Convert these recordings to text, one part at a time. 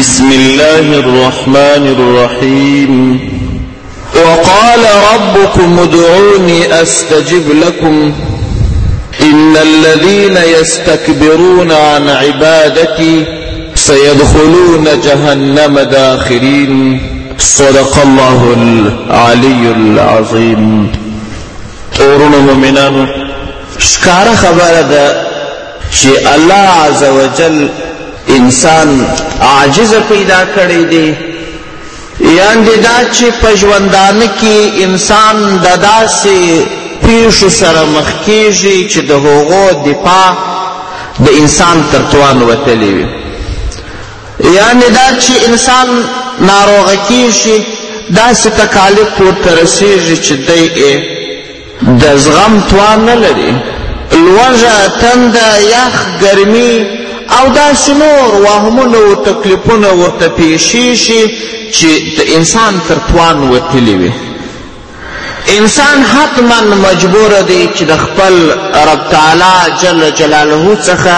بسم الله الرحمن الرحيم وقال ربكم ادعوني أستجب لكم إن الذين يستكبرون عن عبادتي سيدخلون جهنم داخرين صدق الله العلي العظيم اورونو مومنانو شكار خبر ده چې الله عز وجل انسان عاجز پیدا کړی دی یعنې دا چې په ژوندانه کې انسان د داسې پیښو سره مخ کیږي چې د هغو دفاع د انسان تر توان وتلی وي یعنې دا چې انسان ناروغه کیږي داسې تکالیف ورته رسیږي چې دی د زغم توان نه لري لوږه تنده یخ ګرمي او داسې نور وهمونه او تکلیفونه ورته پیښیږي چې د انسان تر توان وتلي وي انسان حتما مجبور دی چې د خپل رب تعالی جل جلاله څخه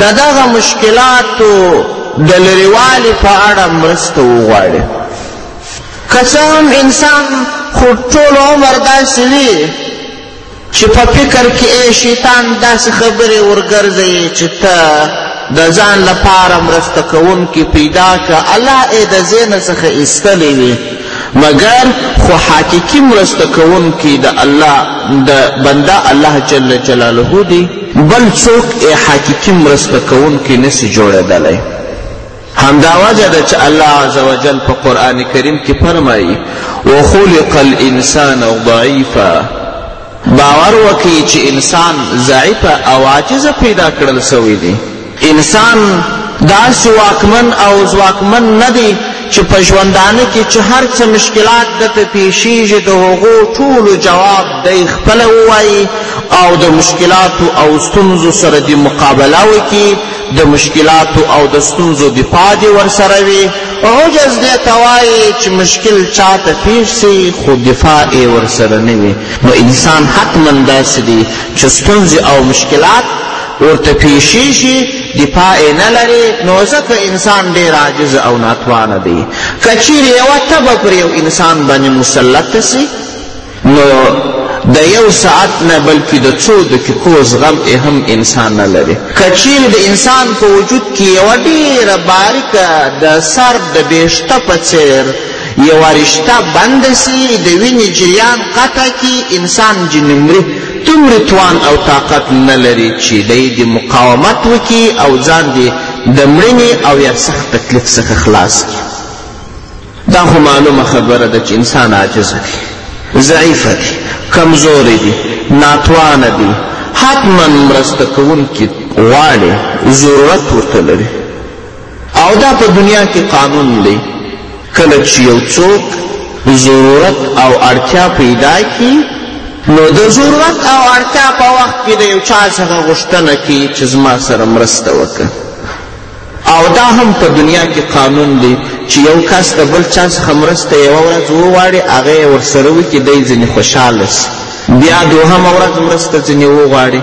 د دغه مشکلاتو د لرېوالي په اړه مرسته وغواړي که څه هم انسان خو ټول عمر داسې وي چې په فکر کې یې شیطان داسې خبرې ورګرځوي چې ته د ځان لپاره مرسته کوونکي پیدا کړه الله یې د ذهن څخه ایستلی وي مګر خو حقیقي مرسته کوونکي د الله د بنده الله جل جلاله دی بل څوک یې حقیقي مرسته کوونکي نسي جوړېدلی همدا وجه ده چې الله عز وجل په قرآن کریم کې فرمایي وخلق الانسان ضعیفا باور وکړي چې انسان ضعیف او عاجز پیدا کړل سوی دی انسان داسې واکمن او ځواکمن نه دی چې په ژوندانه کې چې هر څه مشکلات دته پیښیږي د هغو ټولو جواب دی خپله ووایي او د مشکلاتو او ستونزو سره د مقابله وکړي د مشکلاتو او د ستونزو دفاع دې ورسره وي عجز دې ته وایي چې مشکل چا ته پېښ سي خو دفاع یې ورسره نه وي نو انسان حتما داسې دی چې ستونزې او مشکلات ورته پیشې شي دفاع یې نه لري نو ځکه انسان ډېر عاجز او ناتوانه دی که چیرې یوه تبه پر یو انسان باندې مسلط سي نو د یو ساعت نه بلکې د څو دقیقو زغم یې هم انسان نه لري که چیرې د انسان په وجود کې یوه ډېره باریکه د سر د بېشته په څېر یوه رشته بنده سي د وینې جریان قطع کړي انسان جنې مري دومره توان او طاقت نه لري چې دی د مقاومت وکړي او ځان دې د مړینې او یا سخت تکلیف څخه خلاص کړي دا خو معلومه خبره ده چې انسان عاجز دی ضعیف دی کمزوری دی ناتوانه دی حتما مرسته کوونکي غواړي ضرورت ورته لري او دا په دنیا کې قانون دی کله چې یو څوک ضرورت او اړتیا پیدا کی نو د ضرورت او اړتیا په وخت کې د یو چا څخه غوښتنه کوي چې زما سره مرسته وکړه او دا هم په دنیا کې قانون دی چې یو کس د بل چا څخه مرسته یوه ورځ وغواړي هغه یې ورسره وکړي دی ځینې خوشحاله سي بیا دوهمه ورځ مرسته ځینې وغواړي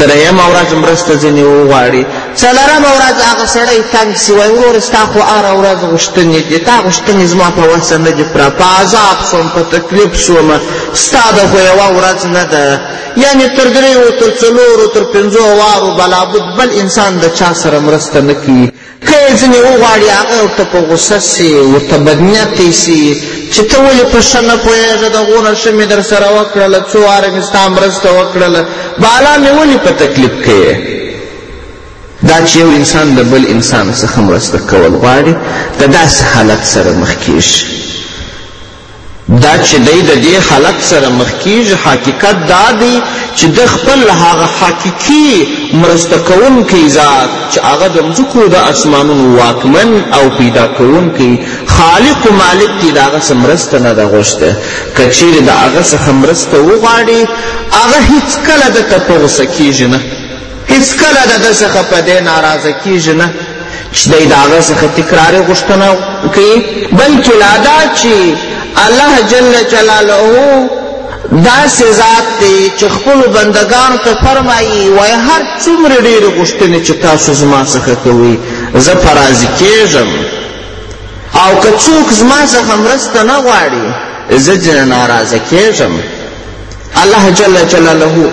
درېیمه ورځ مرسته ځینې وغواړي څلورمه ورځ هغه سړی تنګ سي وایي وروره ستا خو هره ورځ غوښتنې دي تا غوښتنې زما په وسه نه دي پوره په عذاب شوم په تکلیف شوم ستا د خو یوه ورځ نه ده یعنی تر دریو تر څلورو تر پنځو وارو بلابد بل انسان د چا سره مرسته نه کوي که یې ځینې وغواړي هغه ورته په غوسه سي ورته بدنیتی سي چې ته ولې په ښه نه پوهېږه دغونه ښه مې در سره وکړله څو واره مې ستا مرسته وکړله بالا مې ولې په تکلیف کوې دا چې یو انسان د بل انسان څخه مرسته کول غواړي د داسې حالت سره مخ کیږي دا چې دی د دې حالت سره مخ کیږي حقیقت دا دی چې د خپل هغه حقیقي مرسته کوونکی ذات چې هغه د مځکو د اسمانونو واکمن او پیدا کوونکی خالق و مالک دی د هغه څه مرسته نه ده غوښته که چیرې د هغه څخه مرسته وغواړي هغه هیڅکله ده ته په غوسه کیږي نه هیڅکله د ده څخه په دې ناراضه کېږي نه چې دی د هغه څخه تکراري غوښتنه کوي بلکې لا دا چې الله جل جلاله داسې ذات دی چې خپلو بندګانو ته فرمایي وایي هر څومره ډېرې غوښتنې چې تاسو زما څخه کوئ زه په راضي کېږم او که څوک زما څخه مرسته نه غواړي زه ځینې ناراضه کېږم الله جل جلاله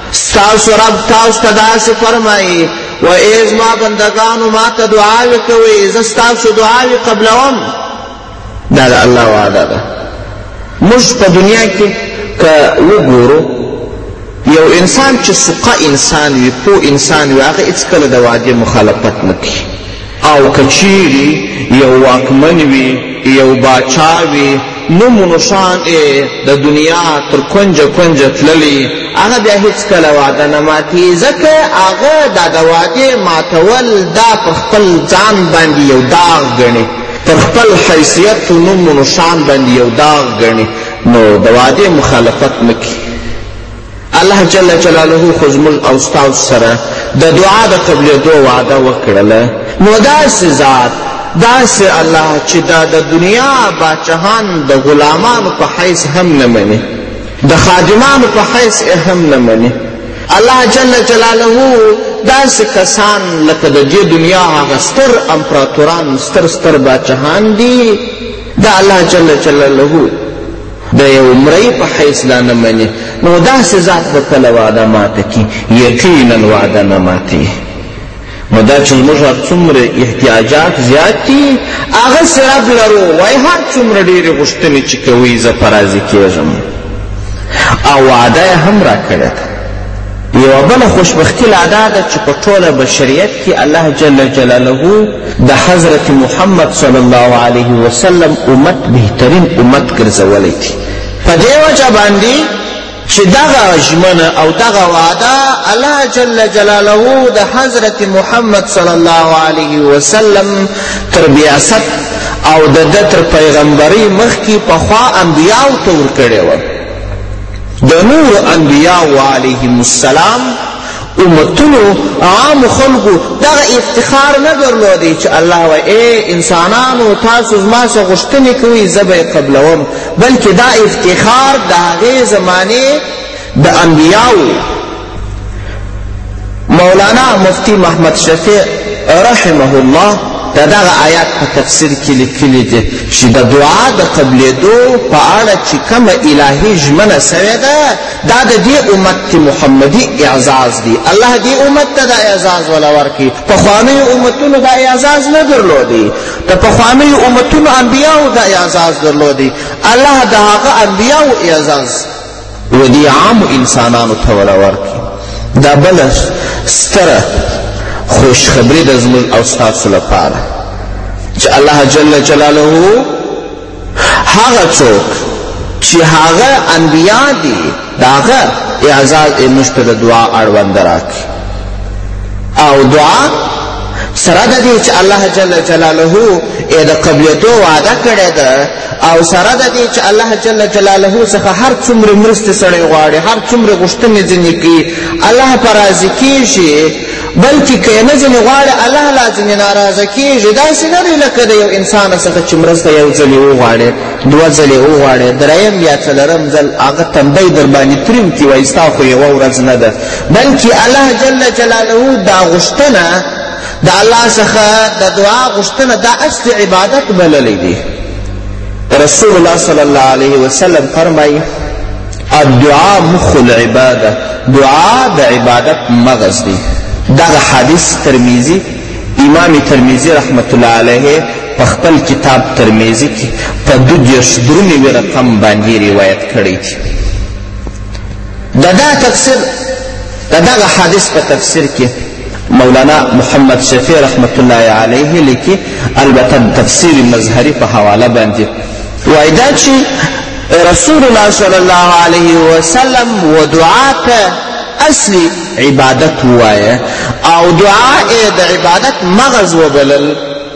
ستاسو رب تاسو ته داسې فرمایي و ای زما بندګانو ما ته دعاوې کوئ زه ستاسو دعاوې قبلوم دا د الله وعده ده موږ په دنیا کې که وګورو یو انسان چې سقه انسان وي پو انسان وي هغه هېڅکله د وعدې مخالفت نه کوي او که چیری یو واکمن وی یو باچا وی نو منوشان ای د دنیا تر کنجه کنجه تللی هغه بیا هیڅ کله واده نه ماتی ځکه هغه دا د واده ماتول دا پر خپل ځان باندې یو داغ ګڼي پر خپل حیثیت و نوم و نشان باندې یو داغ ګڼي نو د واده مخالفت نکي الله جل جلاله خو زموږ او ستاسو سره د دعا د قبلېدو وعده وکړله نو داسې ذات داسې الله چې دا د دنیا باچهان د غلامانو په حیث هم نه مني د خادمانو په حیث هم نه مني الله جل جلاله داسې کسان لکه د دې دنیا هغه ستر امپراتوران ستر ستر باچهان دي د الله جل جلاله د یو مرئی په حیث دا نه مني نو داسې ذات به کله وعده ماته کړي یقینا وعده نه ماتي نو دا چې موږ هر څومره احتیاجات زیات دي هغه سراب لرو وای هر څومره ډېرې غوښتنې چې کوي زه په راضي کېږم او وعده یې هم راکړې ده یوه بله خوشبختي لا دا ده چې په ټوله بشریت کې الله جل جلاله د حضرت محمد صلی الله علیه وسلم امت بهترین امت ګرځولی دی په دې وجه باندې چې دغه ژمنه او دغه وعده الله جل جلاله د حضرت محمد صلی الله علیه وسلم تر بیاست او د ده تر پیغمبرۍ مخکې پخوا انبیاو ته ورکړې وه د نورو انبیاوو علیهم السلام امتونو عامو خلکو دغه افتخار نه درلودی چې الله وایي ای انسانانو تاسو زما څه غوښتنې کوئ زه به یې قبلوم بلکې دا افتخار د هغې زمانې د انبیاوو مولانا مفتی محمد شفیع رحمه الله د دغه آیات په تفسیر کې لیکلي دي چې د دعا د قبلېدو په اړه چې کومه الهي ژمنه سوې ده دا د دې امت کې محمدي اعزاز دی الله دې امت ته دا اعزاز ولا ورکړي پخوانیو امتونو دا اعزاز نه درلودی د پخوانیو امتونو انبیاو دا اعزاز درلودی الله د هغه انبیاو اعزاز ودي عام انسانانو ته ولا ورکړي دا بل ستره خوشخبری د زموږ او ستاسو لپاره چې الله جل جلاله هغه څوک چې هغه انبیا دي د هغه اعزاز یې موږ ته د دعا اړوند راکړي او دعا سره د دې چې الله جل جلاله یې د قبلیتو وعده کړې ده او سره د دې چې الله جل جلاله څخه هر څومره مرستې سړی غواړي هر څومره غوښتنې ځینې کوي الله په راضي کېږي بلکې که یې نه ځینې غواړي الله لا ځینې ناراضه کېږي داسې نه دی لکه د یو انسان څخه چې مرسته یو ځلې وغواړې دوه ځلې وغواړې دریم یا څلورم ځل هغه تندی در باندې تریم کړي وایي ستا خو یوه ورځ نه ده بلکې الله جل جلاله دا غوښتنه د الله څخه د دعا غوښتنه دا اصل عبادت بللی دی رسول الله صلی الله علیه وسلم فرمایي الدعاء مخ العباده دعا د عبادت مغز دی دغه حدیث ترمیزی امام ترمیزی رحمت الله علیه په خپل کتاب ترمیزی کې په دو دېرش درو نوي رقم باندې روایت کړی دی د دا تفسیر د دغه حدیث په تفسیر کې مولانا محمد شفیع رحمت الله علیه لیکي البته تفسیر مظهري په حواله باندې وایي دا چې رسول الله صلی الله علیه وسلم و دعا ته اصلي عبادت ووایه او دعا یې د عبادت مغز وبلل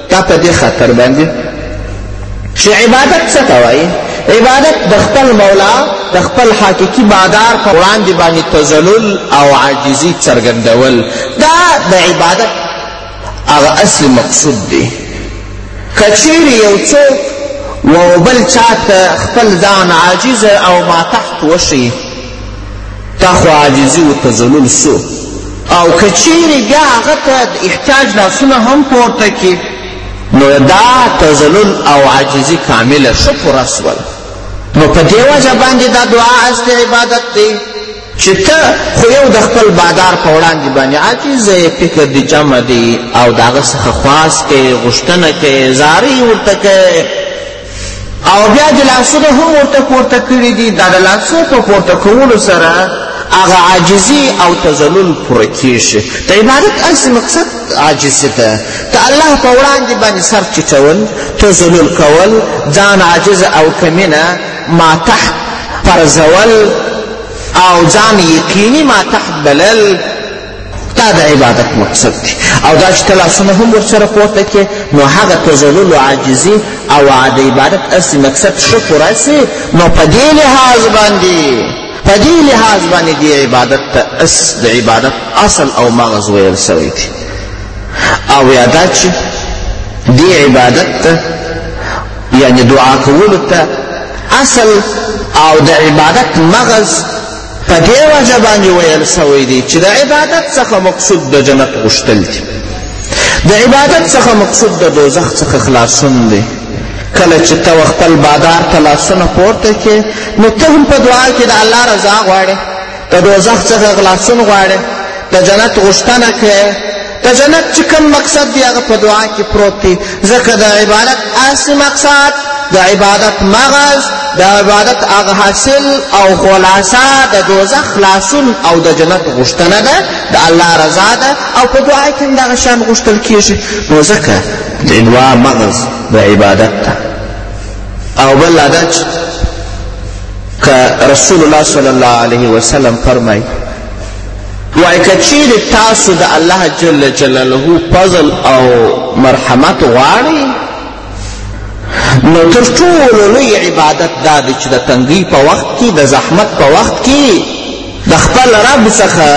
دا په دې خاطر باندې چې عبادت څه ته وایي عبادت د خپل مولا د خپل حقیقي بادار په وړاندې باندې تذلل او عاجزي څرګندول دا د عبادت هغه اصلي مقصود دی که چیرې یو څوک و بل چا ته خپل ځان عاجز او ماتحت وشي دا خو عاجزي و تذلل سو او که چیرې بیا هغه ته د احتیاج لاسونه هم پورته کړي نو دا تذلل او عاجزي کامله ښه پوره سول نو په دې وجه باندې دا دعا اصلي عبادت دی چې ته خو یو د خپل بادار په وړاندې باندې عاجز یې فکر دې جمع دی او د هغه څخه خواست کوې غوښتنه کوې زارۍ ورته کوې او بیا دې لاسونه هم ورته پورته کړي دي دا د لاسو په پورته کولو سره هغه عاجزي او تذلل پوره کېږي د عبادت اصلي مقصد عاجزي ده د الله په وړاندې باندې سر ټیټول تذلل کول ځان عاجز او کمینه ما تحت پرځول او ځان یقیني ما تحت بلل دا د عبادت مقصد دی او دا چې ته لاسونه هم ورسره پورته کې نو هغه تزلل عاجزي او د عبادت اصلي مقصد ښه پوره سي نو په دې لحاظ باندې په دې لحاظ باندې دې عبادت ته اس د عبادت اصل او مغز ویل سوی دی او یا دا چې دې عبادت ته یعنې دعا کولو ته اصل او د عبادت مغز په دې وجه باندې ویل سوی دی چې د عبادت څخه مقصود د جنت غوښتل دي د عبادت څخه مقصود د دوزخ څخه خلاصون دی کله چې ته خپل بادار ته لاسونه پورته کې نو ته هم په دعا کې د الله رضا غواړې د دوزخ څخه خلاصون غواړې د جنت غوښتنه کوې د جنت چې کوم مقصد دی هغه په دعا کې پروت دی ځکه د عبادت اصلي مقصد د عبادت مغز د عبادت هغه حاصل او خلاصه د دوزخ خلاصون او د جنت غوښتنه ده د الله رضا ده او په دعا کې هم دغه شان غوښتل کېږي نو ځکه د دعا مغز د عبادت ده او بل دا چې که رسول الله صلی الله علیه وسلم فرمایي وایي که چیرې تاسو د الله جل جلاله فضل او مرحمت غواړئ نو تر ټولو لوی عبادت دا دی چې د تنګۍ په وخت کې د زحمت په وخت کې د خپل رب څخه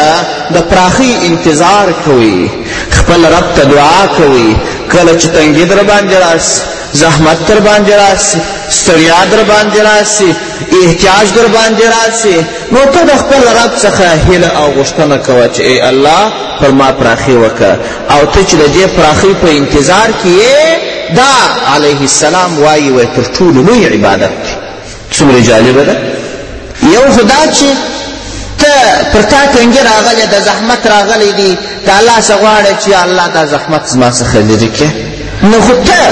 د پراخي انتظار کوي خپل رب ته دعا کوي کله چې تنګي در باندې راشي زحمت در باندې راسي ستړیا در باندې راسي احتیاج در باندې راسي نو ته د خپل رب څخه هیله او غوښتنه کوه چې ای الله پر ما پراخي وکړه او ته چې د دې پراخۍ په انتظار کې یې دا علیه السلام وایي وایي تر ټولو لوی عبادت دی څومره جالبه ده یو خو دا چې ته پر تا تنګي راغلی د زحمت راغلی دی د الله څخه غواړی چې الله دا زحمت زما څخه لرې کړې نو خو ته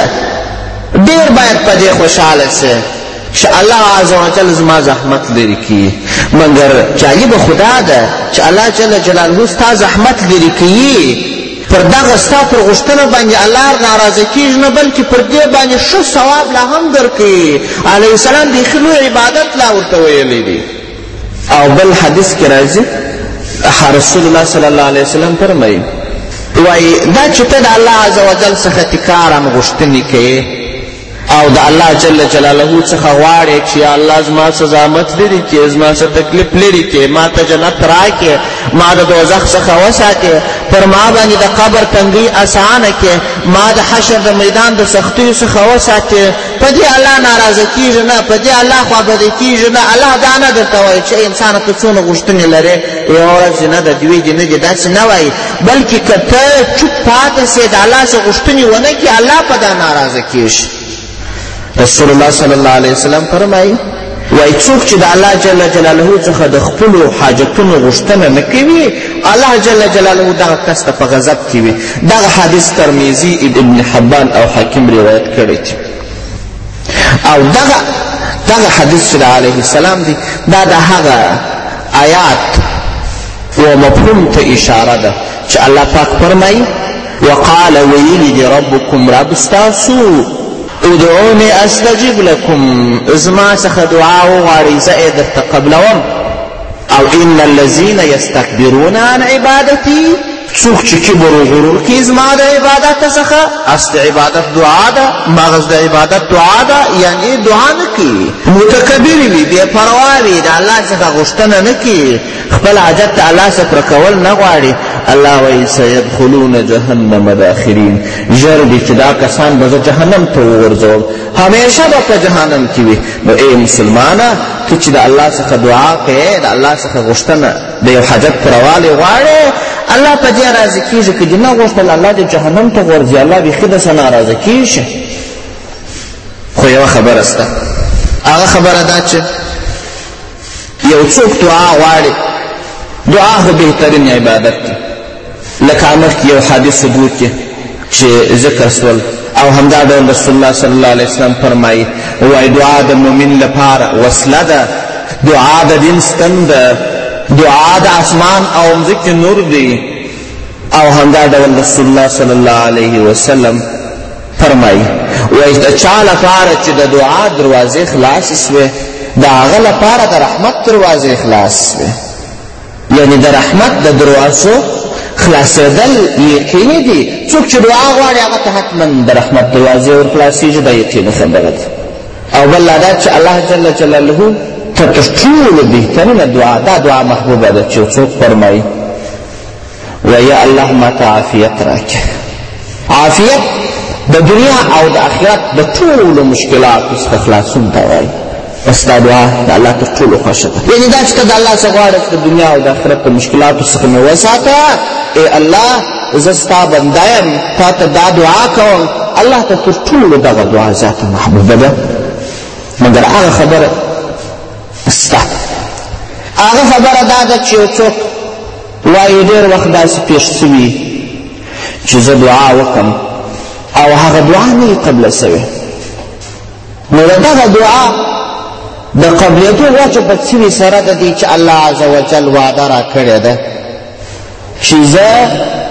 ډېر باید په دې خوشحاله سې چې الله عز وجل زما زحمت لرې کړي مګر جالبه خدا ده چې الله جل جلاله ستا زحمت لرې کوي پر دغه ستا پر غوښتنه باندې الله ناراضه کېږي نه بلکې پر دې باندې ښه ثواب لا هم درکوي علیه السلام بیخي لوی عبادت لا ورته ویلی دی او بل حدیث کې راځي رسول الله صلی الله علیه وسلم فرمایي وایي دا چې ته د الله عز وجل څخه تکارا غوښتنې کوې او د الله جل جلاله څخه غواړې چې یا الله زما څه زحمت لرې کې زما څه تکلیف لرې کې ما ته جنت راکې ما د دوزخ څخه وساتې پر ما باندې د قبر تنګۍ اسانه کې ما د حشر د میدان د سختیو څخه وساتې په دې الله ناراضه کېږي نه په دې الله خوابدی کېږي نه الله دا نه درته وایي چې انسانه ته څونه غوښتنې لرې یوه ورځ نه د دوی دې نه دې داسې نه وایي بلکې که ته چوپ پاتې سې د الله څخه غوښتنې ونه کړي الله په دا ناراضه کېږي رسول الله صلی الله علیه وسلم فرمایي وای څوک چې د الله جل جلاله څخه د خپلو حاجتونو غوښتنه نه کوي الله جل جلاله دغه کس ته په غضب کې وي دغه حدیث ترمیزي ابن حبان او حاکم روایت کړی دی او دغه دغه حدیث چې د علیه السلام دی دا د هغه آیات و مفهوم ته اشاره ده چې الله پاک فرمایي وقال ویلی دی ربکم رب ستاسو ادعوني استجب لكم زما څخه دعا وغواړئ زه یې درته قبلوم او ان الذین یستکبرون عن عبادتي څوک چې کبر و غرور کوي زما د عبادت څخه اصل د عبادت دعا ده مغز د عبادت دعا ده یعنې دعا نه کوي متکبر وي بې پروا وي د الله څخه غوښتنه نه کوي خپل حاجت ته الله سپره کول نه غواړي الله وایي سیدخلون جهنم داخرین ژر دي چې دا کسان به زه جهنم ته وغورځوم همیشه به په جهنم کې وي نو ای مسلمانه ته چې د الله څخه دعا کوې د الله څخه غوښتنه د یو حاجت پوروالی غواړې الله په دې راضي کېږي که دې نه غوښتل الله دې جهنم ته غورځي الله بیخي د څه ناراضه کېږي خو یوه خبره سته هغه خبره دا چې یو څوک دعا غواړي دعا خو بهترین عبادت دی له کامښت یو حدیث ثبوت دی چې ذکر سول او همدا ډول رسول الله صلی الله علیه وسلم فرمایي وایي دعا د مؤمن لپاره وسله ده دعا د دین ستن ده دعا د اسمان او مځکې نور دی او همدا ډول رسول الله صلی الله علیه وسلم فرمایي وایي د چا لپاره چې د دعا دروازې خلاصې سوې د هغه لپاره د رحمت دروازې خلاص سوې یعنی د رحمت د دروازو خلاصېدل یقیني دي څوک چې دعا غواړي هغه ته حتما د رحمت دروازې ورخلاصېږي دا یقیني خبره ده او بل لا دا چې الله جل جلاله ته تر ټولو بهترینه دعا دا دعا محبوبه ده چې څوک فرمایي و یا الله ماته عافیت راکړه عافیت د دنیا او د آخرت د ټولو مشکلاتو څخه خلاصون ته وایي ستا دعا د الله تر ټولو خوښه ده یعنې دا چې ته د الله څخه غواړې چې د دنیا او د آخرت د مشکلاتو څخه مې وساته ای الله زه ستا بنده یم تا ته دا دعا کوم الله ته تر ټولو دغه دعا زیاته محبوبه ده مګر هغه خبره سته هغه خبره دا ده چې یو څوک وايي، ډېر وخت داسې پېښ شوي چې زه دعا وکړم او هغه دعا نه وي قبله شوې نو د دغه دعا د قبلېدو وجه په څه سره د دې چې الله عز وجل وعده راکړې ده چې زه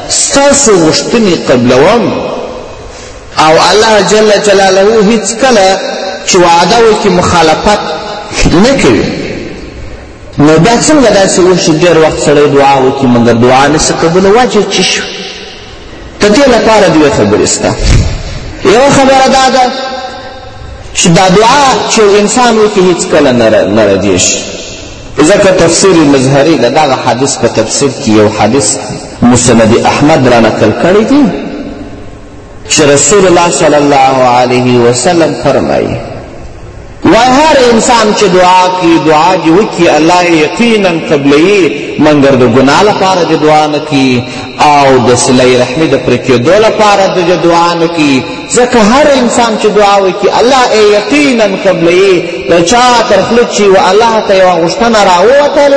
ستاسو غوښتنې قبلوم او الله جل جلاله هیڅکله چې وعده وکړي مخالفت نه کوي نو بیا څنګه داسې وشي ډېر وخت سړی دعا وکړي مګر دعا نسي قبوله وجه چی شو د دې لپاره دوې خبرې سته یوه خبره دا ده چې دا دعا چې انسان وکړي هېڅکله نه ردې شي ځکه تفسیر مظهري د دغه حدیث په تفسیر کې یو حدیث مسند احمد را نقل کړی دی چې رسول الله صلی الله علیه وسلم فرمایي وای هر انسان چې دعا کی دعا دې وکړي الله یې یقینا قبلوي مګر د ګناه لپاره دې دعا نه کړي او د صله رحمي د پرې کېدو لپاره دې دعا نه کړي ځکه هر انسان چې دعا وکړي الله یې یقینا قبلوي د چا تر خوله چې و الله ته یوه غوښتنه راووتل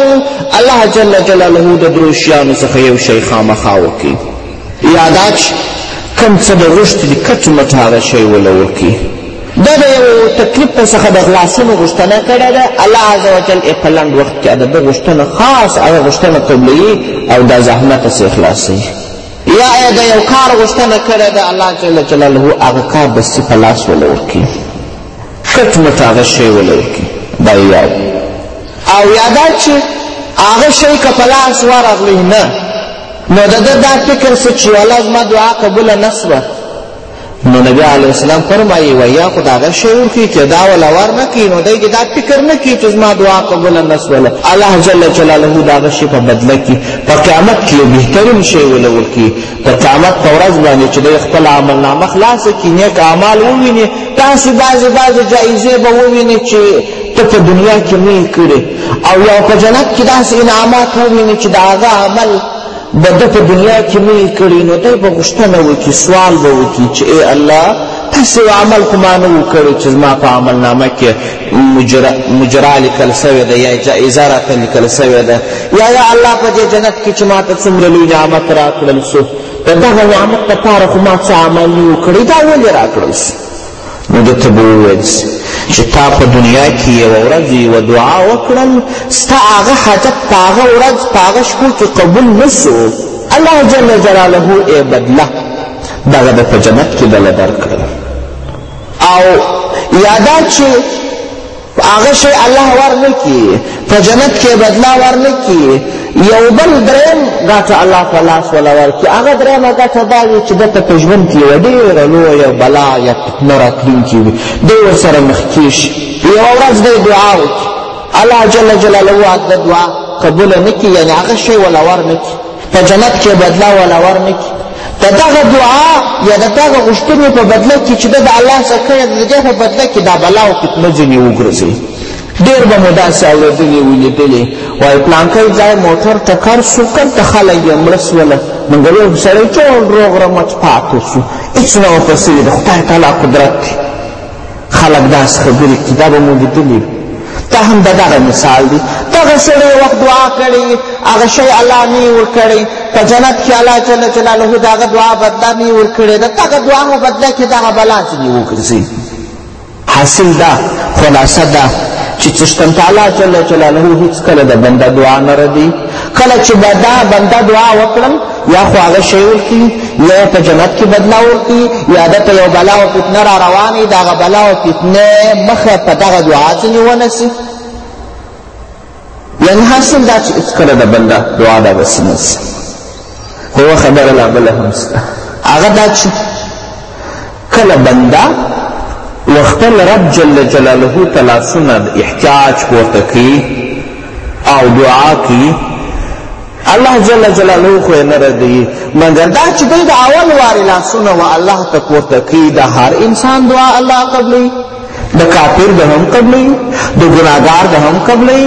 الله جل جلاله د درو شیانو څخه یو شی خامخا وکړي یا دا چې کوم څه به غوښتي دي کټ مټ هغه شی وله وکړي دا د یو تکلیف نه څخه د خلاصون غوښتنه کړې ده الله عز وجل یې په لنډ وخت کې د ده غوښتنه خاص هغه غوښتنه قبلوي او دا زحمت څه خلاصوي یا یې د یو کار غوښتنه کړې ده الله جل جلاله هغه کار به سي په لاس وله ورکړي کټ مټ هغه شی وله ورکړي دا یو او یا دا چې هغه شی که په لاس ورغلی نه نو د ده دا فکر سو چې والا زما دعا قبوله نه سوه نو نبی علیه السلام فرمایي ویا خو د هغه شعور کوي چې دا ولا ور نه کوي نو دی کې دا فکر نه کوي چې زما دعا قبوله نه سوله الله جل جلاله د هغه شي په بدله کې په قیامت کې یو بهترین شی وله ورکوي د قیامت په ورځ باندې چې دی خپل عملنامه خلاصه کړي نیک اعمال وویني داسې بعضې بعضې جایزې به وویني چې ته په دنیا کې نه یې کړې او یو په جنت کې داسې انعامات وویني چې د هغه عمل به ده په دنیا کې نه یې کړي نو دی به غوښتنه وکړي سوال به وکړي چې ای الله تاسې یو عمل خو ما نه و کړی چې زما په عملنامه کې مجرا لیکل سوې ده یا جایزه راته لیکل سوې ده یا یا الله په دې جنت کې چې ما ته څومره لوی نعمت راکړل سو د دغه نعمت لپاره خو ما څه عمل نه و کړی دا ولې راکړل سو نو ده ته به وویل چې تا په دنیا کې یوه ورځ یوه دعا وکړل ستا هغه حاجت په هغه ورځ په هغه شپو کې قبول نه سو الله جل جلاله یې بدله دغه د په جنت کې دله درکړل او یادا چې هغه شی الله ور نه کی په جنت کې بدلا ور نه کی یو بل دریم ګټه الله په لاس ولا ور کی هغه دریمه ګټه دا وي چې دته په ژوند کې یوه ډېره لویه بلا یا فتنه راتلونکې وي دی ورسره مخ کېږي یوه ورځ دی دعا وکړي الله جل جلاله هغه دعا قبوله نه کړي یعنې هغه شی ولا ور نه کړي په جنت کې بدلا ولا ورنکي د دغه دعا یا د دغه غوښتنې په بدله کې چې ده د الله څخه کړې د دې په بدله کې دا بلا او فتنه ځینې وګرځي ډېر به مو داسې اورېدلي ولیدلي وایي پلانکی ځای موټر ټکر شو کرته خلک یې مړه سوله مګر یو سړی ټول روغ رمټ پاتې شو هېڅ نه ورپسې د خدای تعالی قدرت دی خلک داسې خبرې کوي دا به مو لیدلي دا هم د دغه مثال دی دغه سړی یو وخت دعا کړې وي هغه شی الله نه یې ورکړی په جنت کې الله جل جلاله د هغه دعا بدله نه یې ورکړې ده دغه دعا په بدله کې دغه بلا ځینې وګرځي حاصل دا خلاصه ده چې څښتن تعالی جل جلاله هیڅکله د بنده دعا نه ردي کله چې به دا بنده دعا وکړم یا خو هغه شی ورکړي یا یې په جنت کې بدله ورکړي یا ده ته یو بلا او فتنه را روانې د هغه بلا او فتنه مخه په دغه دعا ځینې ونه سي یعنې حاصل دا چې هېڅکله د بنده دعا دا بسې نه سي خو یوه خبره لا بله هم سته هغه دا چې کله بنده له خپل رب جل جلاله ته لاسونه د احتیاج پورته کړي او دعا کړي الله جل جلاله خو یې نه ردوي مګر دا چې دوی د اول وارې لاسونه و الله ته پورته کړي د هر انسان دعا الله قبلوي د کافر د هم قبلوي د ګناهګار د هم قبلوي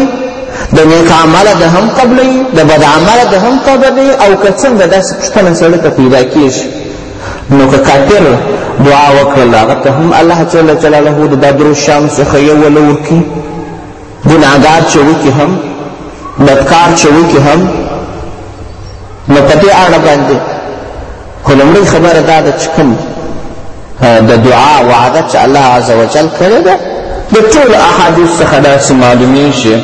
د نیک عمله د هم قبلوي د بد عمله د هم قبلوي او که څنګه داسې پوښتنه سړي ته پیدا کېږي نو که کافر دعا وکړله هغه ته هم الله جل جلاله د دا درو شیانو څخه یو وله ورکړي ګناهګار چې وکړي هم بدکار چې وکړي هم نو په دې اړه باندې خو لومړۍ خبره دا ده چې کوم د دعا وعده چې الله عز وجل کړې ده د ټولو احادیث څخه داسې معلومیږي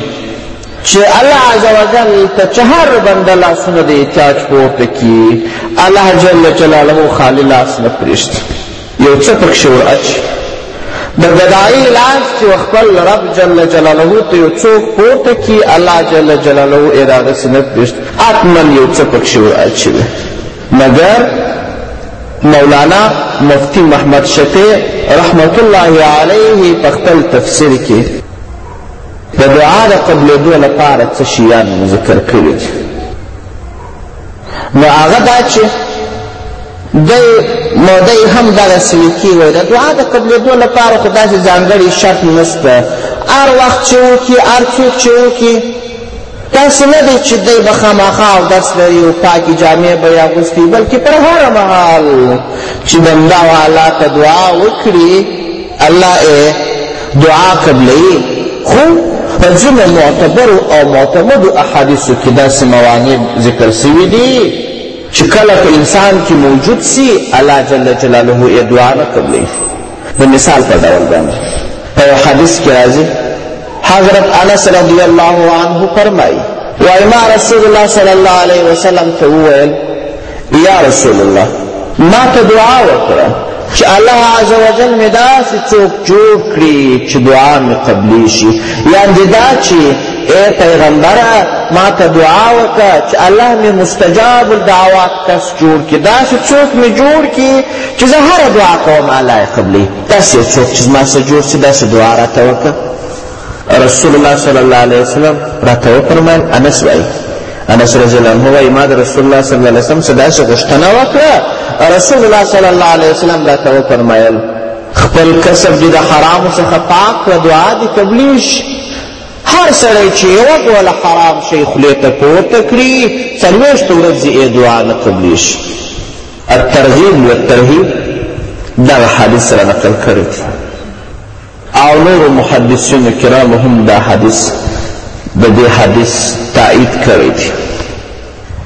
چې الله عز وجل ته چې هر بنده لاسونه د احتیاج پورته کړي الله جل جلاله خالي لاس نه پرېږدي یو څه پکښې ور اچي د ګدایي لاس چې خپل رب جل جلاله ته یو څوک پورته کړي الله جل جلاله یې دغسې نه پرېږدي حتما یو څه پکښې ور اچوي مګر مولانا مفتی محمد شفیع رحمت الله علیه په خپل تفسیر کې د دعا د قبلېدو لپاره څه شیان ذکر کړي دي نو هغه دا چې دی موده یې هم دغسې لیکي وایي د دعا د قبلېدو لپاره خو داسې ځانګړی شرط نشته هر وخت چې وکړي هر څوک چې وکړي داسې نه دی چې دی به خامخا اودس لري او پاکې جامې به یې اغوستي بلکې پر هره مهال چې د ملا والا ته دعا وکړي الله یې دعا قبلوي خو په ځینو معتبرو او معتمدو احادیثو کې داسې موانع ذکر سوي دي چې کله په انسان کې موجود سي الله جل جلاله یې دعا نه قبلوي د مثال په ډول باندې په یو حدیث کې راځي حضرت انس رضی الله عنه فرمایي وایي ما رسول الله صلی الله علیه وسلم ته وویل یا رسول الله ما ته دعا وکړه چې الله عز وجل مې داسې څوک جوړ کړي چې دعا مې قبلې شي یعنې دا چې ای پیغمبره ما ته دعا وکړه چې الله مې مستجاب الدعوات کس جوړ کړي داسې څوک مې جوړ کړي چې زه هره دعا کوم الله یې قبلوي داسې یو څوک چې زما سره جوړ سي داسې دعا راته وکړه رسول الله صلی الله علیه وسلم راته وفرمایل انس وایي انس رضی الله عنه وایي ما د رسول الله صلی الله علیه وسلم څخه داسې غوښتنه وکړه رسول الله صلی الله علیه وسلم راته وفرمایل خپل کسب دې د حرامو څخه پاک کړه دعا دې قبلې شي هر سړی چې یوه ګوله حرام شی خولې ته پورته کړي څلوېښت ورځې یې دعا نه قبلې شي الترغیب والترهیب دغه حدیث سره نقل کړی دی او نورو محدثینو کرامو هم دا حدیث د دې حدیث تایید کړی دی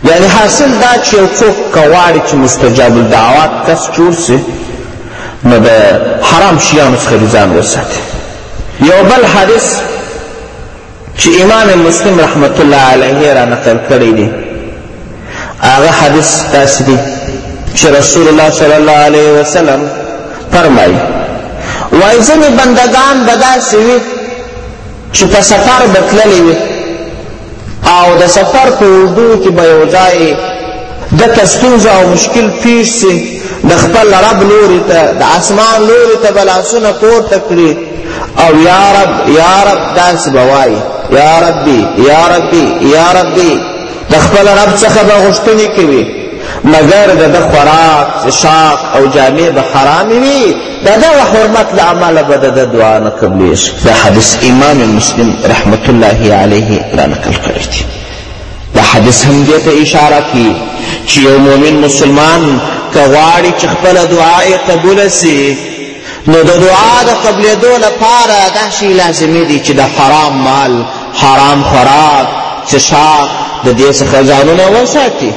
یعنی حاصل دا چې یو څوک که غواړي چې مستجاب الدعوات کس جوړ سي نو د حرام شیانو څخه دې ځان وساتي یو بل حدیث چې امام مسلم رحمت الله علیه را نقل کړی دی هغه حدیث داسې دی چې رسول الله صلی الله علیه وسلم فرمایي وایي ځینې بندګان به داسې وي چې په سفر به تللی وي او د سفر په اوږدو کې به یو ځای ده که ستونزه او مشکل پیش سي د خپل رب لوري ته د اسمان لوري ته به لاسونه پورته کړي او یا رب یا رب داسې به وایي یا ربي یا ربي یا ربي د خپل رب څخه به غوښتنې کوي مګر د ده خوراک څښاک او جامې به حرامې وي د دغه حرمت له امله به د ده دعا نه قبلېږي دا حدیث امام مسلم رحمت الله علیه رانقل کړی دی دا حدیث هم دې ته اشاره کی چې یو مؤمن مسلمان که غواړي چې خپله دعا یې قبوله سي نو د دعا د قبلېدو لپاره دا شی لازمي دي چې د حرام مال حرام خوراک څښاک د دې څخه ځانونه وساتي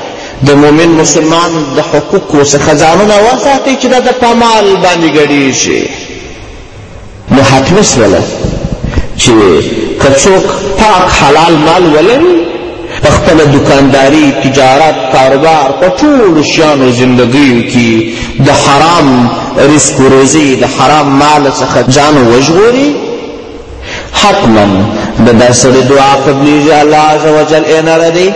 د مؤمن مسلمان د حقوقو څخه ځانونه وساتي چې دا د په مال باندې ګډېږي نو حتمي سوله چې که څوک پاک حلال مال ولري په خپله دکانداري تجارت کاروبار په ټولو شیانو زندګیو کې د حرام رزق روزي د حرام مال څخه ځان وژغوري حتما د دا سړي دعا قبلېږي الله عز وجل یې نه ردوي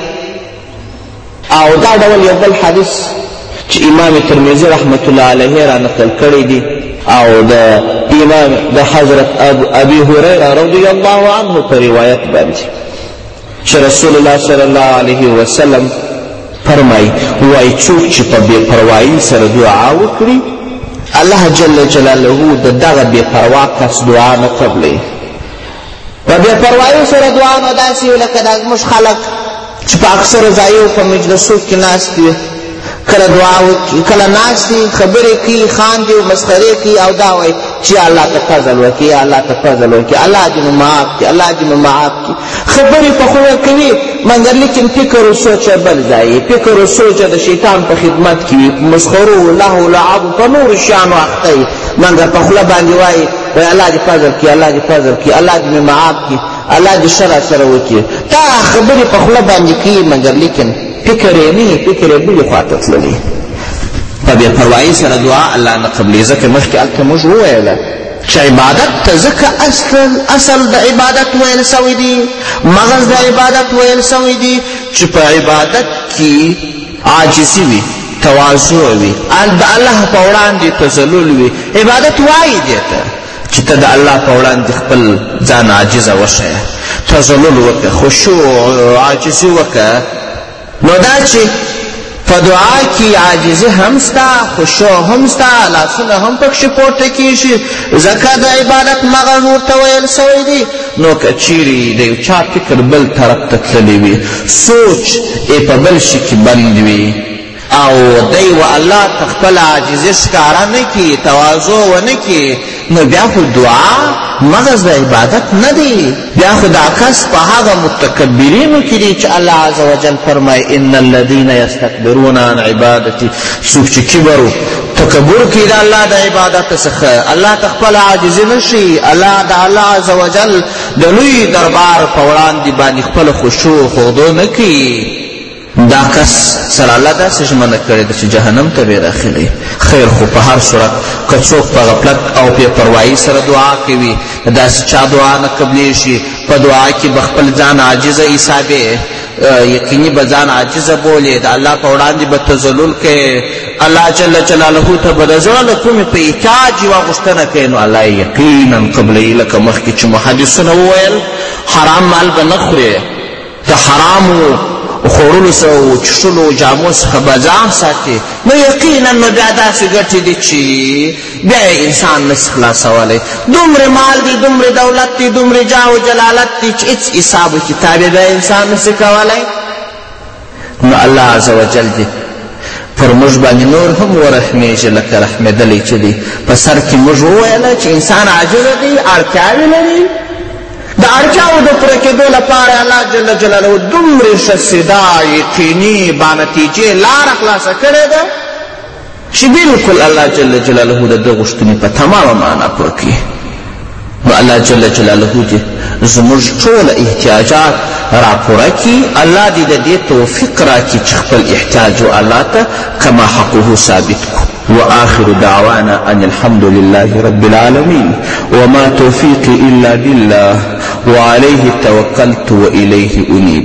او دا ډول یو بل حدیث چې امام ترمذي رحمت الله علیه را نقل کړی دی او د امام د حضرت ابي هريره رضی الله عنه په روایت باندې چې رسول الله صلی الله علیه وسلم فرمایي وایي څوک چې په بې پروایي سره دعا وکړي الله جل جلاله د دغه بې پروا کس دعا نه قبلوي په بې پروايۍ سره دواړو داسې یو لکه دا زموږ خلک چې په اکثرو ځایو په مجلسو کې ناست وي کله دعا وکړي کله ناست وي خبرې کوي خاندي او مسخرې کوي او دا وایي چې الله ته فضل وکړي یا الله ته فضل وکړي الله دې مو معاف کړي الله دې مو معاف کړي خبرې په خوله کوي مګر لیکن فکر او سوچ بل ځای فکر او سوچ د شیطان په خدمت کې وي په مسخرو لهو لعبو په نورو شیانو اخته وي مګر په خوله باندې وایي وای الله دې فضل کی الله دې فضل کی الله دې معاف کی الله دې شر سره وکي تا خبرې په خوله باندې کوي مګر لیکن فکر یې نه فکر یې بلې خواته تللی په بې پروایي سره دعا الله نه قبلې ځکه مخکې هلته موږ وویله چې عبادت ته ځکه اصل اصل د عبادت ویل سوی دی مغز د عبادت ویل سوی دی چې په عبادت کې عاجزي وي، تواضع وي، د الله په وړاندې تذلل وي، عبادت وايي دې ته چې ته د الله په وړاندې خپل ځان عاجز وښیه تذلل وکړه خشوع عاجزي وکړه نو دا چې په دعا کې عاجزي هم ستا خشوع هم ستا لاسونه هم پکښې پورته کېږي ځکه د عبادت مغز ورته ویل سوی دی نو که چیرې د یو چا فکر بل طرف ته تللی وي، سوچ یې په بل شي کې بند وي او دی و الله ته خپله عاجزي ښکاره نه کړي، تواضع ونه کړي، نو بیا خو دعا مغز د عبادت نه دی، بیا خو دا کس په هغه متکبرینو کې دی چې الله عز وجل فرمایي ان الذین یستکبرون عن عبادتي څوک چې کبر تکبر کی د الله د عبادت څخه الله ته خپل عاجزی نشي الله د الله عز وجل د لوی دربار په وړاندې باندې خپل خشوع خودو نه کی دا کس سره الله داسې ژمنه کړې ده چې جهنم ته به داخلي خیر خو په هر صورت که څوک په غفلت او بې پروایي سره دعا کوي داسې چا دعا نه قبلیږي په دعا کې به خپل ځان عاجزه حسابې یقیني به ځان عاجزه بولې د الله په وړاندې به تذلل کوې الله جل جلاله ته به د زړه له کومې په احتیاج یوه غوښتنه کوې نو الله یې یقینا قبلوي لکه مخکې چې محدثونه وویل حرام مال به نه خورې د حرامو خوړلو سره او چښلو جامو څخه به ځان ساتې نو یقینا نو بیا داسې ګټې دي چې بیا یې انسان نسي خلاصولی دومره مال دی دومره دولت دی دومره جاه و جلالت دی چې هېڅ حساب و کتاب یې بیا انسان نسي کولی نو الله عز وجل دې پر موږ باندې نور هم ورحمېږي لکه رحمېدلی چې دی په سر کې موږ وویله چې انسان عاجزه دی اړتیاوې لري د اړتیاو د پوره کېدو لپاره الله جل جلاله دومرې ښه سدا یقیني بانتیجې لاره خلاصه کړې ده چې بلکل الله جل جلاله د ده غوښتنې په تمامه معنا پوره کړي نو الله جل جلاله دې زموږ ټول احتیاجات راپوره کړي الله دې د دې توفیق راکړي چې خپل احتیاج و الله ته کما حقه ثابت کړو وآخر دعوانا أن الحمد لله رب العالمين وما توفيقي إلا بالله وعليه توكلت وإليه أنيب